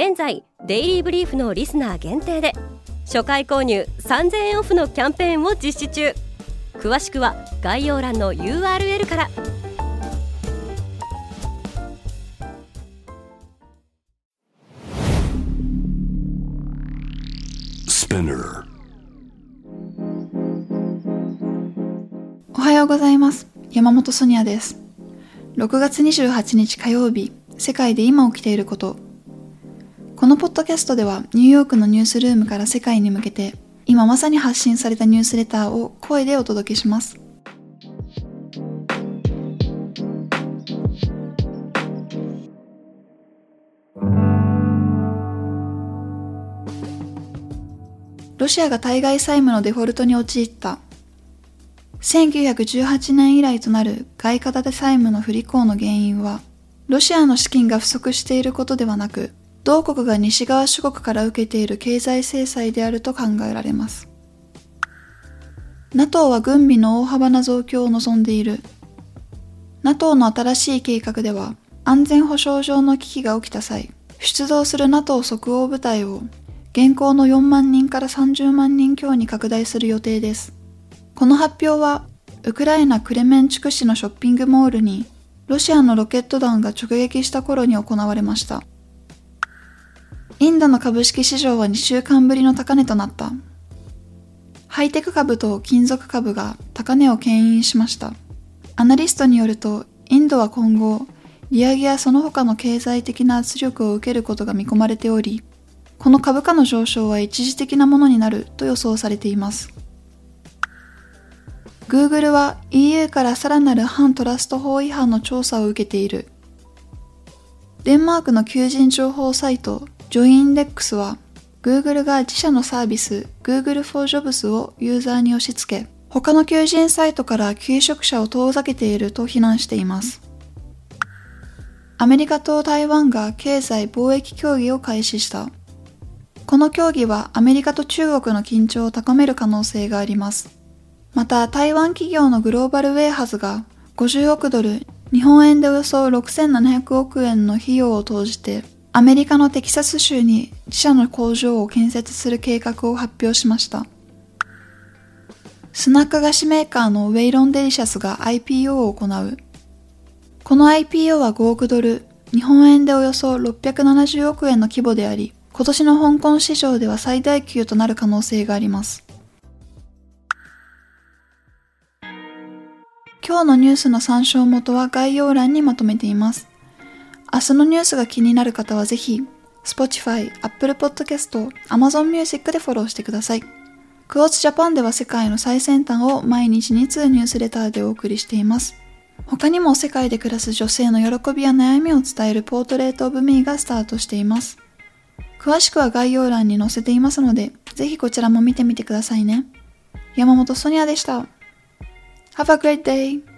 現在デイリーブリーフのリスナー限定で初回購入3000円オフのキャンペーンを実施中。詳しくは概要欄の URL から。おはようございます。山本ソニアです。6月28日火曜日世界で今起きていることこのポッドキャストではニューヨークのニュースルームから世界に向けて今まさに発信されたニュースレターを声でお届けします。ロシアが対外債務のデフォルトに陥った1918年以来となる外貨建て債務の不履行の原因はロシアの資金が不足していることではなく同国が西側諸国から受けている経済制裁であると考えられます。NATO は軍備の大幅な増強を望んでいる。NATO の新しい計画では、安全保障上の危機が起きた際、出動する NATO 即応部隊を現行の4万人から30万人強に拡大する予定です。この発表は、ウクライナクレメンチュク市のショッピングモールに、ロシアのロケット弾が直撃した頃に行われました。インドの株式市場は2週間ぶりの高値となった。ハイテク株と金属株が高値を牽引しました。アナリストによると、インドは今後、利上げやその他の経済的な圧力を受けることが見込まれており、この株価の上昇は一時的なものになると予想されています。Google は EU からさらなる反トラスト法違反の調査を受けている。デンマークの求人情報サイトジョインデックスは Google が自社のサービス Google for Jobs をユーザーに押し付け、他の求人サイトから求職者を遠ざけていると非難しています。アメリカと台湾が経済貿易協議を開始した。この協議はアメリカと中国の緊張を高める可能性があります。また台湾企業のグローバルウェイハズが50億ドル、日本円でおよそ6700億円の費用を投じてアメリカのテキサス州に自社の工場を建設する計画を発表しました。スナック菓子メーカーのウェイロンデリシャスが IPO を行う。この IPO は5億ドル、日本円でおよそ670億円の規模であり、今年の香港市場では最大級となる可能性があります。今日のニュースの参照元は概要欄にまとめています。明日のニュースが気になる方はぜひ、Spotify、Apple Podcast、Amazon Music でフォローしてください。クォーツジャパンでは世界の最先端を毎日2通ニュースレターでお送りしています。他にも世界で暮らす女性の喜びや悩みを伝えるポートレートオブミーがスタートしています。詳しくは概要欄に載せていますので、ぜひこちらも見てみてくださいね。山本ソニアでした。Have a great day!